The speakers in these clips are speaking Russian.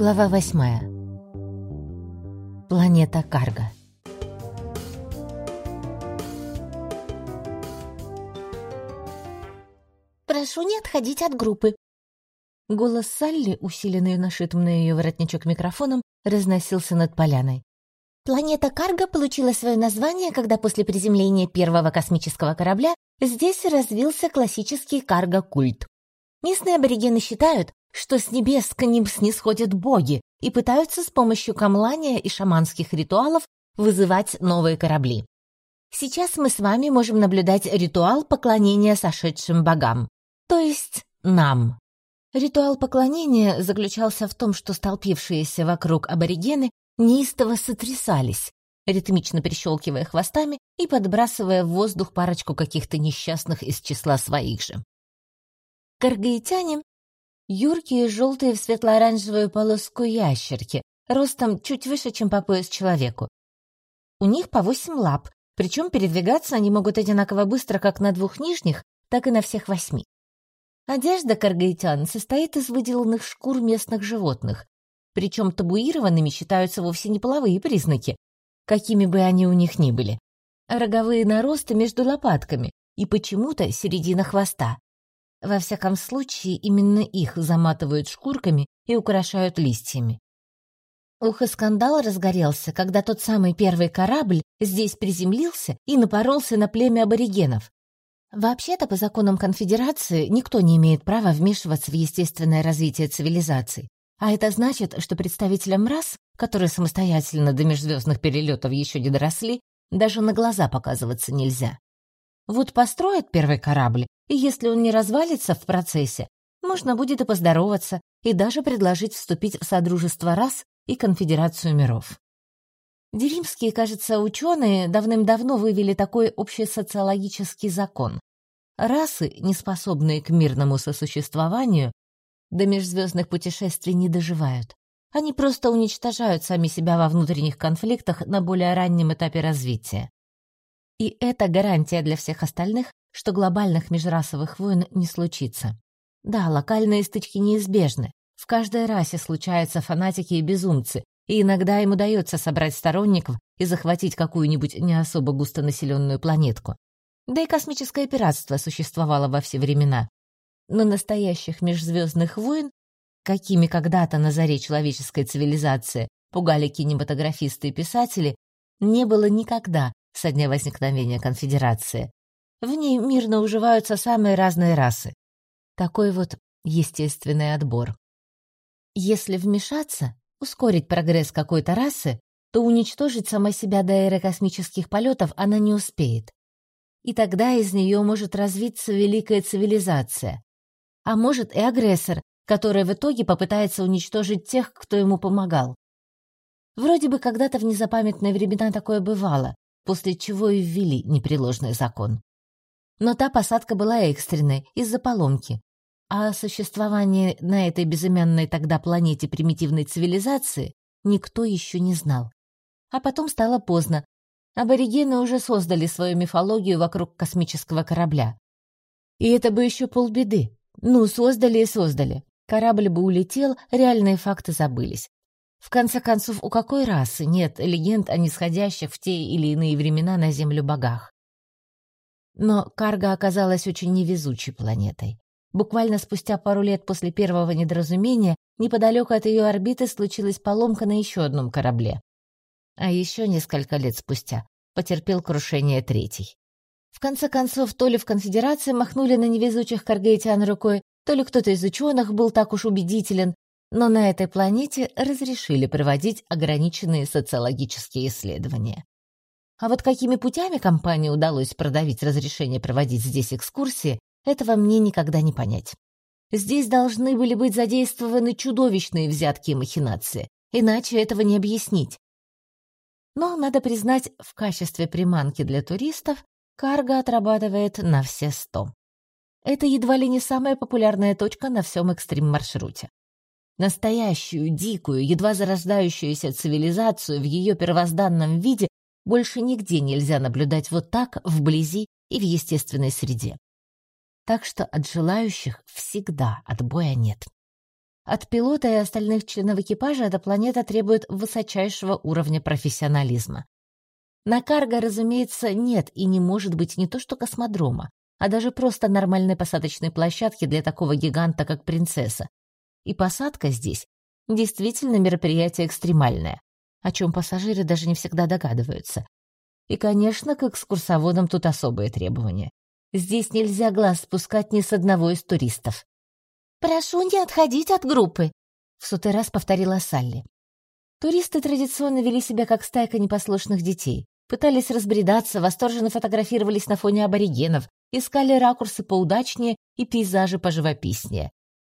Глава восьмая. Планета Карга. «Прошу не отходить от группы». Голос Салли, усиленный нашитым на ее воротничок микрофоном, разносился над поляной. Планета Карга получила свое название, когда после приземления первого космического корабля здесь развился классический карго-культ. Местные аборигены считают, что с небес к ним снисходят боги и пытаются с помощью камлания и шаманских ритуалов вызывать новые корабли. Сейчас мы с вами можем наблюдать ритуал поклонения сошедшим богам, то есть нам. Ритуал поклонения заключался в том, что столпившиеся вокруг аборигены неистово сотрясались, ритмично перещелкивая хвостами и подбрасывая в воздух парочку каких-то несчастных из числа своих же. Каргаитяне — юркие желтые в светло-оранжевую полоску ящерки, ростом чуть выше, чем по пояс человеку. У них по восемь лап, причем передвигаться они могут одинаково быстро как на двух нижних, так и на всех восьми. Одежда каргаитян состоит из выделанных шкур местных животных, причем табуированными считаются вовсе не половые признаки, какими бы они у них ни были, а роговые наросты между лопатками и почему-то середина хвоста. Во всяком случае, именно их заматывают шкурками и украшают листьями. Ух, и скандал разгорелся, когда тот самый первый корабль здесь приземлился и напоролся на племя аборигенов. Вообще-то, по законам конфедерации, никто не имеет права вмешиваться в естественное развитие цивилизаций. А это значит, что представителям рас, которые самостоятельно до межзвездных перелетов еще не доросли, даже на глаза показываться нельзя. Вот построят первый корабль, и если он не развалится в процессе, можно будет и поздороваться, и даже предложить вступить в Содружество рас и Конфедерацию миров. Деримские, кажется, ученые давным-давно вывели такой общесоциологический закон. Расы, неспособные к мирному сосуществованию, до межзвездных путешествий не доживают. Они просто уничтожают сами себя во внутренних конфликтах на более раннем этапе развития. И это гарантия для всех остальных, что глобальных межрасовых войн не случится. Да, локальные стычки неизбежны. В каждой расе случаются фанатики и безумцы, и иногда им удается собрать сторонников и захватить какую-нибудь не особо густонаселенную планетку. Да и космическое пиратство существовало во все времена но настоящих межзвездных войн, какими когда-то на заре человеческой цивилизации пугали кинематографисты и писатели, не было никогда со дня возникновения конфедерации. В ней мирно уживаются самые разные расы. Такой вот естественный отбор. Если вмешаться, ускорить прогресс какой-то расы, то уничтожить сама себя до аэрокосмических полетов она не успеет. И тогда из нее может развиться великая цивилизация, а может и агрессор, который в итоге попытается уничтожить тех, кто ему помогал. Вроде бы когда-то в незапамятные времена такое бывало, после чего и ввели непреложный закон. Но та посадка была экстренной из-за поломки, а о существовании на этой безымянной тогда планете примитивной цивилизации никто еще не знал. А потом стало поздно. Аборигены уже создали свою мифологию вокруг космического корабля. И это бы еще полбеды. Ну, создали и создали. Корабль бы улетел, реальные факты забылись. В конце концов, у какой расы нет легенд о нисходящих в те или иные времена на Землю богах? Но Карга оказалась очень невезучей планетой. Буквально спустя пару лет после первого недоразумения неподалеку от ее орбиты случилась поломка на еще одном корабле. А еще несколько лет спустя потерпел крушение третий. В конце концов, то ли в конфедерации махнули на невезучих каргейтян рукой, то ли кто-то из ученых был так уж убедителен, но на этой планете разрешили проводить ограниченные социологические исследования. А вот какими путями компании удалось продавить разрешение проводить здесь экскурсии, этого мне никогда не понять. Здесь должны были быть задействованы чудовищные взятки и махинации, иначе этого не объяснить. Но, надо признать, в качестве приманки для туристов Карго отрабатывает на все сто. Это едва ли не самая популярная точка на всем экстрим-маршруте. Настоящую, дикую, едва зарождающуюся цивилизацию в ее первозданном виде больше нигде нельзя наблюдать вот так, вблизи и в естественной среде. Так что от желающих всегда отбоя нет. От пилота и остальных членов экипажа эта планета требует высочайшего уровня профессионализма. На Карго, разумеется, нет и не может быть не то что космодрома, а даже просто нормальной посадочной площадки для такого гиганта, как принцесса. И посадка здесь действительно мероприятие экстремальное, о чем пассажиры даже не всегда догадываются. И, конечно, к экскурсоводам тут особые требования. Здесь нельзя глаз спускать ни с одного из туристов. «Прошу не отходить от группы», — в сотый раз повторила Салли. Туристы традиционно вели себя как стайка непослушных детей. Пытались разбредаться, восторженно фотографировались на фоне аборигенов, искали ракурсы поудачнее и пейзажи поживописнее.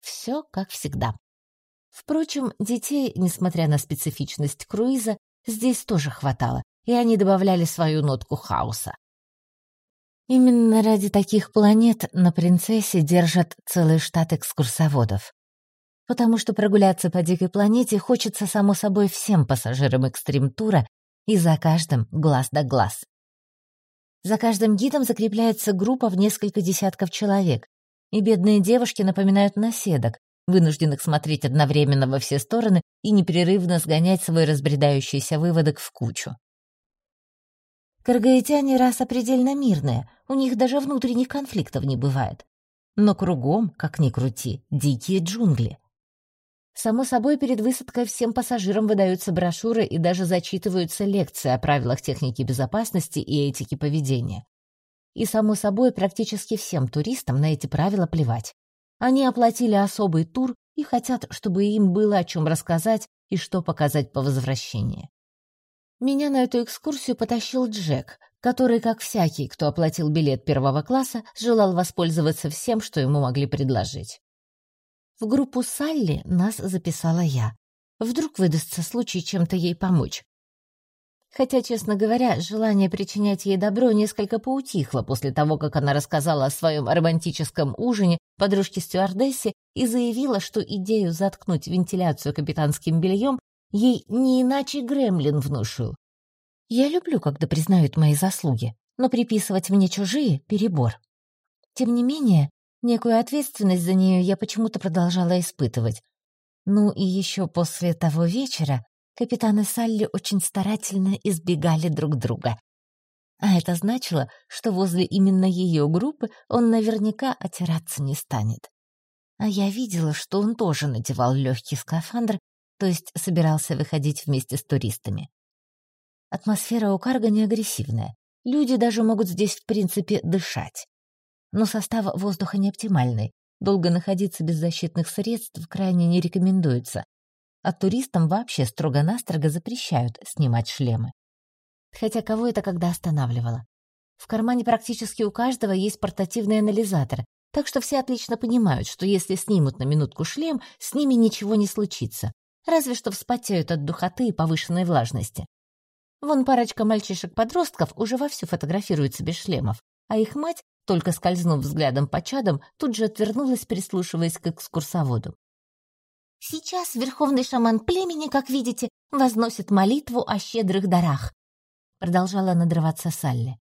Все как всегда. Впрочем, детей, несмотря на специфичность круиза, здесь тоже хватало, и они добавляли свою нотку хаоса. Именно ради таких планет на «Принцессе» держат целый штат экскурсоводов. Потому что прогуляться по дикой планете хочется, само собой, всем пассажирам экстрим-тура и за каждым глаз да глаз. За каждым гидом закрепляется группа в несколько десятков человек, и бедные девушки напоминают наседок, вынужденных смотреть одновременно во все стороны и непрерывно сгонять свой разбредающийся выводок в кучу. Каргаитяне раса предельно мирная, у них даже внутренних конфликтов не бывает. Но кругом, как ни крути, дикие джунгли. Само собой, перед высадкой всем пассажирам выдаются брошюры и даже зачитываются лекции о правилах техники безопасности и этики поведения. И, само собой, практически всем туристам на эти правила плевать. Они оплатили особый тур и хотят, чтобы им было о чем рассказать и что показать по возвращении. Меня на эту экскурсию потащил Джек, который, как всякий, кто оплатил билет первого класса, желал воспользоваться всем, что ему могли предложить. В группу Салли нас записала я. Вдруг выдастся случай чем-то ей помочь. Хотя, честно говоря, желание причинять ей добро несколько поутихло после того, как она рассказала о своем романтическом ужине подружке-стюардессе и заявила, что идею заткнуть вентиляцию капитанским бельем Ей не иначе Гремлин внушил. Я люблю, когда признают мои заслуги, но приписывать мне чужие — перебор. Тем не менее, некую ответственность за нее я почему-то продолжала испытывать. Ну и еще после того вечера капитаны Салли очень старательно избегали друг друга. А это значило, что возле именно ее группы он наверняка отираться не станет. А я видела, что он тоже надевал легкий скафандр то есть собирался выходить вместе с туристами. Атмосфера у Карга не агрессивная. Люди даже могут здесь, в принципе, дышать. Но состав воздуха не. Долго находиться без защитных средств крайне не рекомендуется. А туристам вообще строго-настрого запрещают снимать шлемы. Хотя кого это когда останавливало? В кармане практически у каждого есть портативный анализатор, так что все отлично понимают, что если снимут на минутку шлем, с ними ничего не случится разве что вспотеют от духоты и повышенной влажности. Вон парочка мальчишек-подростков уже вовсю фотографируются без шлемов, а их мать, только скользнув взглядом по чадам, тут же отвернулась, прислушиваясь к экскурсоводу. «Сейчас верховный шаман племени, как видите, возносит молитву о щедрых дарах», продолжала надрываться Салли.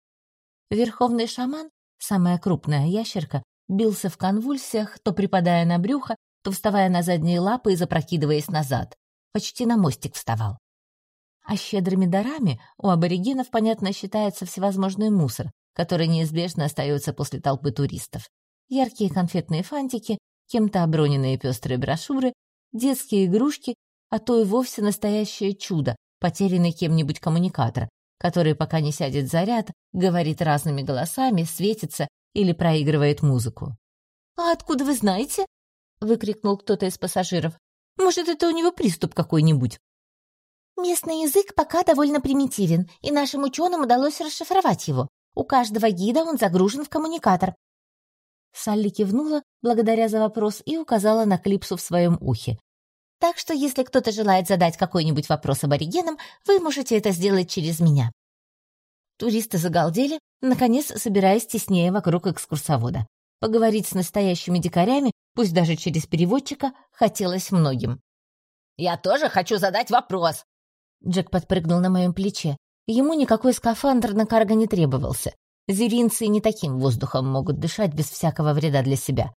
Верховный шаман, самая крупная ящерка, бился в конвульсиях, то припадая на брюхо, то вставая на задние лапы и запрокидываясь назад. Почти на мостик вставал. А щедрыми дарами у аборигенов, понятно, считается всевозможный мусор, который неизбежно остается после толпы туристов. Яркие конфетные фантики, кем-то оброненные пестрые брошюры, детские игрушки, а то и вовсе настоящее чудо, потерянный кем-нибудь коммуникатор, который, пока не сядет заряд, говорит разными голосами, светится или проигрывает музыку. «А откуда вы знаете?» — выкрикнул кто-то из пассажиров. «Может, это у него приступ какой-нибудь?» «Местный язык пока довольно примитивен, и нашим ученым удалось расшифровать его. У каждого гида он загружен в коммуникатор». Салли кивнула, благодаря за вопрос, и указала на клипсу в своем ухе. «Так что, если кто-то желает задать какой-нибудь вопрос аборигенам, вы можете это сделать через меня». Туристы загалдели, наконец собираясь теснее вокруг экскурсовода. Поговорить с настоящими дикарями, пусть даже через переводчика, хотелось многим. «Я тоже хочу задать вопрос!» Джек подпрыгнул на моем плече. Ему никакой скафандр на карго не требовался. Зеринцы не таким воздухом могут дышать без всякого вреда для себя.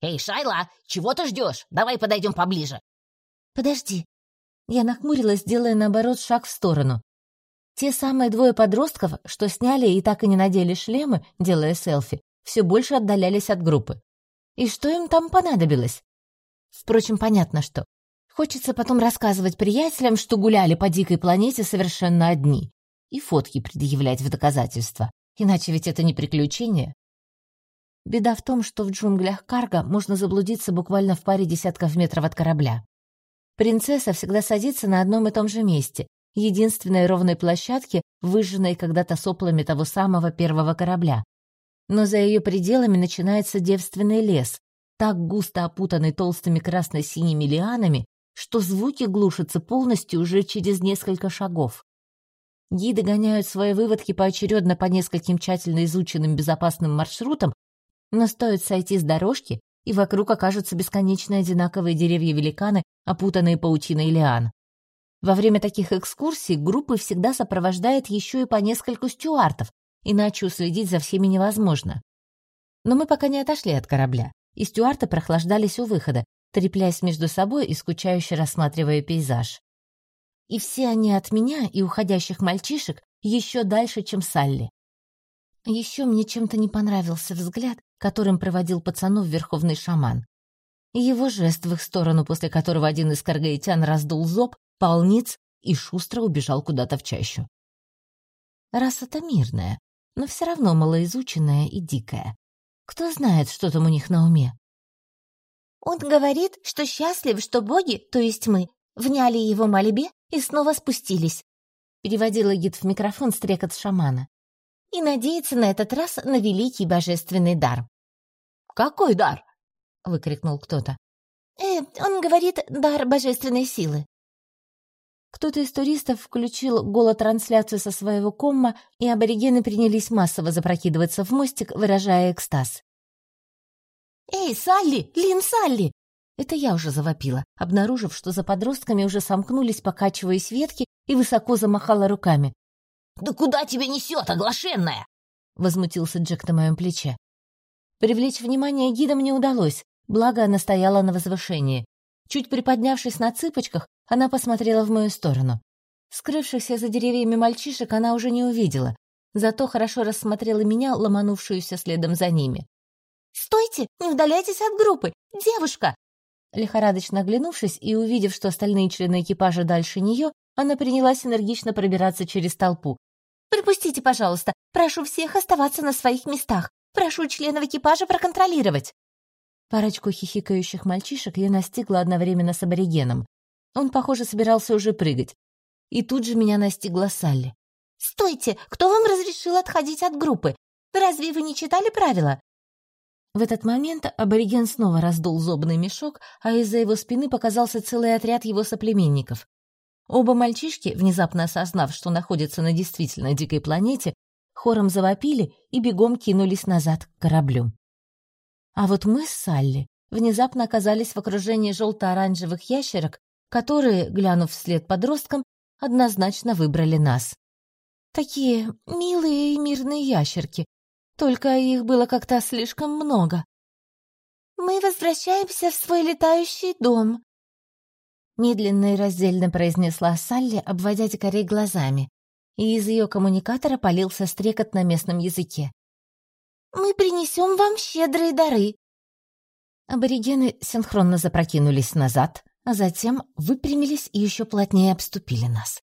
Эй, Шайла, чего ты ждешь? Давай подойдем поближе. Подожди. Я нахмурилась, делая, наоборот, шаг в сторону. Те самые двое подростков, что сняли и так и не надели шлемы, делая селфи, все больше отдалялись от группы. И что им там понадобилось? Впрочем, понятно что. Хочется потом рассказывать приятелям, что гуляли по дикой планете совершенно одни, и фотки предъявлять в доказательство. Иначе ведь это не приключение. Беда в том, что в джунглях Карга можно заблудиться буквально в паре десятков метров от корабля. Принцесса всегда садится на одном и том же месте, единственной ровной площадке, выжженной когда-то соплами того самого первого корабля. Но за ее пределами начинается девственный лес, так густо опутанный толстыми красно-синими лианами, что звуки глушатся полностью уже через несколько шагов. Гиды гоняют свои выводки поочередно по нескольким тщательно изученным безопасным маршрутам, но стоит сойти с дорожки, и вокруг окажутся бесконечно одинаковые деревья-великаны, опутанные паутиной лиан. Во время таких экскурсий группы всегда сопровождает еще и по нескольку стюартов, иначе уследить за всеми невозможно. Но мы пока не отошли от корабля, и стюарты прохлаждались у выхода, трепляясь между собой и скучающе рассматривая пейзаж. И все они от меня и уходящих мальчишек еще дальше, чем Салли. Еще мне чем-то не понравился взгляд, которым проводил пацанов верховный шаман. Его жест в их сторону, после которого один из каргаитян раздул зоб, полниц и шустро убежал куда-то в чащу. Раса-то мирная, но все равно малоизученная и дикая. Кто знает, что там у них на уме? Он говорит, что счастлив, что боги, то есть мы, вняли его мольбе и снова спустились. Переводила гид в микрофон стрекот шамана. И надеется на этот раз на великий божественный дар. «Какой дар?» — выкрикнул кто-то. «Э, он говорит, дар божественной силы». Кто-то из туристов включил голотрансляцию со своего комма, и аборигены принялись массово запрокидываться в мостик, выражая экстаз. «Эй, Салли! Лин Салли!» Это я уже завопила, обнаружив, что за подростками уже сомкнулись, покачиваясь ветки, и высоко замахала руками. «Да куда тебя несет, оглашенная?» — возмутился Джек на моем плече. Привлечь внимание гидам не удалось, благо она стояла на возвышении. Чуть приподнявшись на цыпочках, она посмотрела в мою сторону. Скрывшихся за деревьями мальчишек она уже не увидела, зато хорошо рассмотрела меня, ломанувшуюся следом за ними. «Стойте! Не удаляйтесь от группы! Девушка!» Лихорадочно оглянувшись и увидев, что остальные члены экипажа дальше нее, она принялась энергично пробираться через толпу. «Пропустите, пожалуйста! Прошу всех оставаться на своих местах! Прошу членов экипажа проконтролировать!» Парочку хихикающих мальчишек я настигла одновременно с аборигеном. Он, похоже, собирался уже прыгать. И тут же меня настигла Салли. «Стойте! Кто вам разрешил отходить от группы? Разве вы не читали правила?» В этот момент абориген снова раздул зобный мешок, а из-за его спины показался целый отряд его соплеменников. Оба мальчишки, внезапно осознав, что находятся на действительно дикой планете, хором завопили и бегом кинулись назад к кораблю. А вот мы с Салли внезапно оказались в окружении желто-оранжевых ящерок, которые, глянув вслед подросткам, однозначно выбрали нас. Такие милые и мирные ящерки, только их было как-то слишком много. «Мы возвращаемся в свой летающий дом», — медленно и раздельно произнесла Салли, обводя дикарей глазами, и из ее коммуникатора полился стрекот на местном языке. «Мы принесем вам щедрые дары». Аборигены синхронно запрокинулись назад, а затем выпрямились и еще плотнее обступили нас.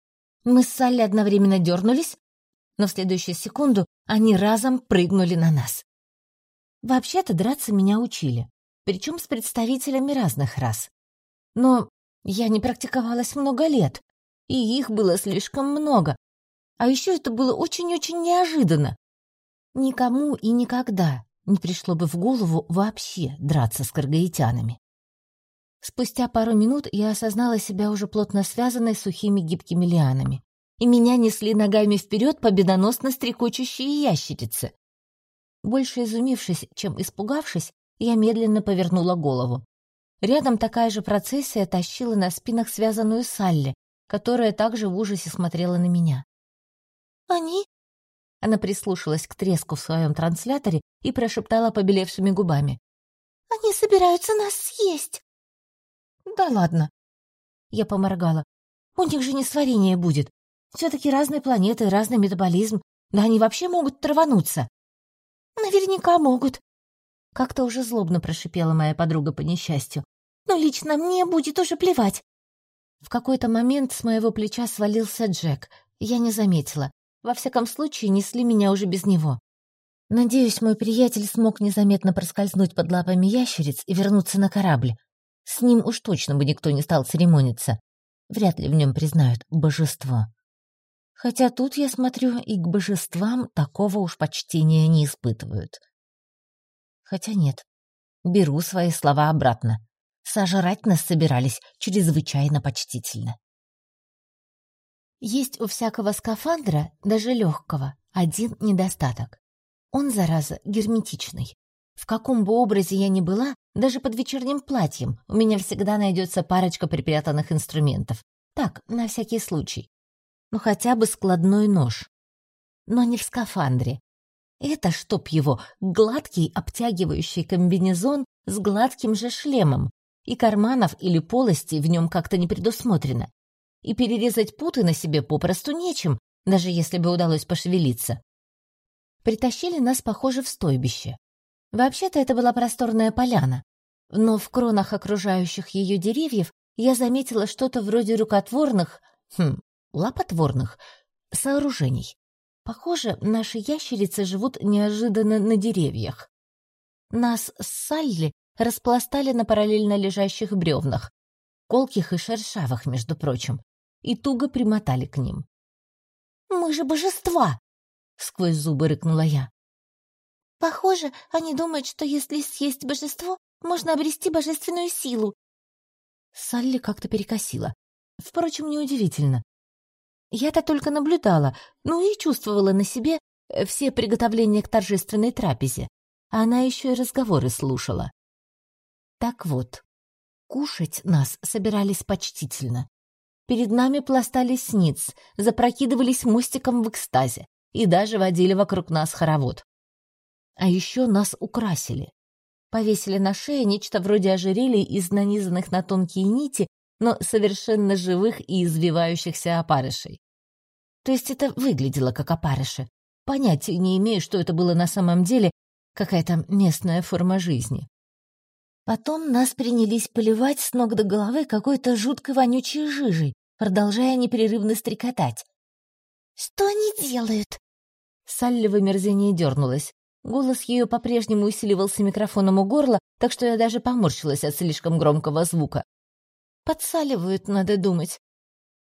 Мы с Салли одновременно дернулись, но в следующую секунду они разом прыгнули на нас. Вообще-то драться меня учили, причем с представителями разных рас. Но я не практиковалась много лет, и их было слишком много. А еще это было очень-очень неожиданно. Никому и никогда не пришло бы в голову вообще драться с каргаитянами. Спустя пару минут я осознала себя уже плотно связанной сухими гибкими лианами, и меня несли ногами вперед победоносно стрекочущие ящерицы. Больше изумившись, чем испугавшись, я медленно повернула голову. Рядом такая же процессия тащила на спинах связанную Салли, которая также в ужасе смотрела на меня. «Они?» Она прислушалась к треску в своем трансляторе и прошептала побелевшими губами. Они собираются нас съесть!» «Да ладно!» Я поморгала. «У них же не сварение будет. Все-таки разные планеты, разный метаболизм. Да они вообще могут травануться!» «Наверняка могут!» Как-то уже злобно прошипела моя подруга по несчастью. «Но лично мне будет уже плевать!» В какой-то момент с моего плеча свалился Джек. Я не заметила. Во всяком случае, несли меня уже без него. Надеюсь, мой приятель смог незаметно проскользнуть под лапами ящериц и вернуться на корабль. С ним уж точно бы никто не стал церемониться. Вряд ли в нем признают божество. Хотя тут, я смотрю, и к божествам такого уж почтения не испытывают. Хотя нет, беру свои слова обратно. Сожрать нас собирались чрезвычайно почтительно. Есть у всякого скафандра, даже легкого, один недостаток. Он, зараза, герметичный. В каком бы образе я ни была, даже под вечерним платьем у меня всегда найдется парочка припрятанных инструментов. Так, на всякий случай. Ну, хотя бы складной нож. Но не в скафандре. Это, чтоб его, гладкий обтягивающий комбинезон с гладким же шлемом, и карманов или полостей в нем как-то не предусмотрено и перерезать путы на себе попросту нечем, даже если бы удалось пошевелиться. Притащили нас, похоже, в стойбище. Вообще-то это была просторная поляна, но в кронах окружающих ее деревьев я заметила что-то вроде рукотворных, хм, лапотворных сооружений. Похоже, наши ящерицы живут неожиданно на деревьях. Нас с Салли распластали на параллельно лежащих бревнах, колких и шершавых, между прочим, и туго примотали к ним. «Мы же божества!» — сквозь зубы рыкнула я. «Похоже, они думают, что если съесть божество, можно обрести божественную силу». Салли как-то перекосила. Впрочем, неудивительно. Я-то только наблюдала, ну и чувствовала на себе э, все приготовления к торжественной трапезе. Она еще и разговоры слушала. Так вот, кушать нас собирались почтительно. Перед нами пластались ниц, запрокидывались мостиком в экстазе и даже водили вокруг нас хоровод. А еще нас украсили. Повесили на шее нечто вроде ожерелий из нанизанных на тонкие нити, но совершенно живых и извивающихся опарышей. То есть это выглядело как опарыши. Понятия не имею, что это было на самом деле, какая-то местная форма жизни. Потом нас принялись поливать с ног до головы какой-то жуткой вонючей жижей, продолжая непрерывно стрекотать. «Что они делают?» Салли в омерзении дернулась. Голос ее по-прежнему усиливался микрофоном у горла, так что я даже поморщилась от слишком громкого звука. «Подсаливают, надо думать».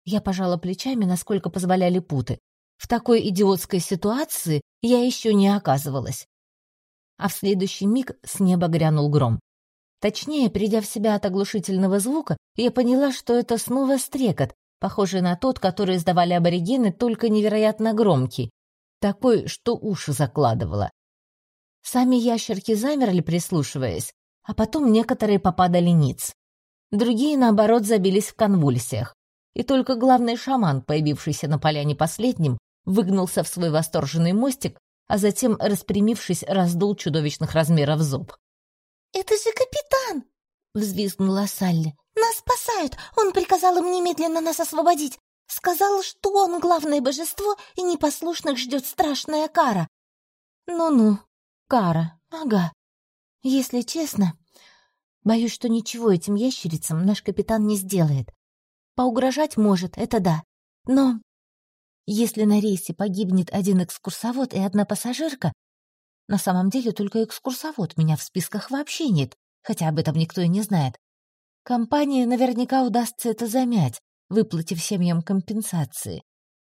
Я пожала плечами, насколько позволяли путы. В такой идиотской ситуации я еще не оказывалась. А в следующий миг с неба грянул гром. Точнее, придя в себя от оглушительного звука, я поняла, что это снова стрекот, похожий на тот, который издавали аборигены, только невероятно громкий, такой, что уши закладывало. Сами ящерки замерли, прислушиваясь, а потом некоторые попадали ниц. Другие, наоборот, забились в конвульсиях. И только главный шаман, появившийся на поляне последним, выгнулся в свой восторженный мостик, а затем, распрямившись, раздул чудовищных размеров зуб. «Это же капитан!» — взвизгнула Салли. «Нас спасают! Он приказал им немедленно нас освободить! Сказал, что он главное божество, и непослушных ждет страшная кара!» «Ну-ну, кара, ага. Если честно, боюсь, что ничего этим ящерицам наш капитан не сделает. Поугрожать может, это да. Но если на рейсе погибнет один экскурсовод и одна пассажирка, на самом деле только экскурсовод меня в списках вообще нет, хотя об этом никто и не знает. Компании наверняка удастся это замять, выплатив семьям компенсации.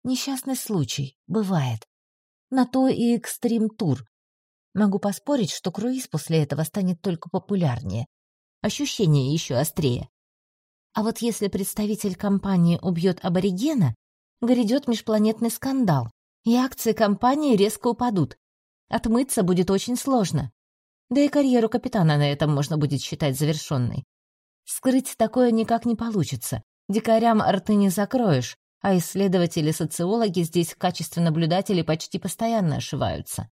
Несчастный случай, бывает. На то и экстрим-тур. Могу поспорить, что круиз после этого станет только популярнее. Ощущение еще острее. А вот если представитель компании убьет аборигена, грядет межпланетный скандал, и акции компании резко упадут, Отмыться будет очень сложно. Да и карьеру капитана на этом можно будет считать завершенной. Скрыть такое никак не получится. Дикарям рты не закроешь, а исследователи-социологи здесь в качестве наблюдателей почти постоянно ошиваются.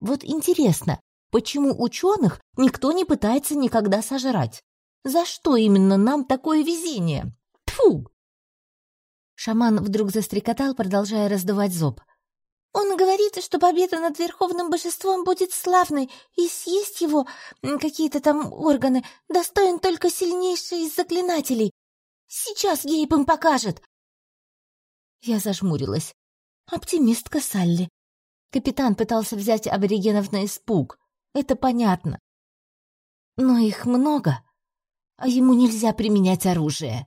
Вот интересно, Почему ученых никто не пытается никогда сожрать? За что именно нам такое везение? Тфу! Шаман вдруг застрекотал, продолжая раздувать зоб. Он говорит, что победа над Верховным Божеством будет славной, и съесть его, какие-то там органы, достоин только сильнейший из заклинателей. Сейчас Гейб им покажет. Я зажмурилась. Оптимистка Салли. Капитан пытался взять аборигенов на испуг. Это понятно. Но их много, а ему нельзя применять оружие.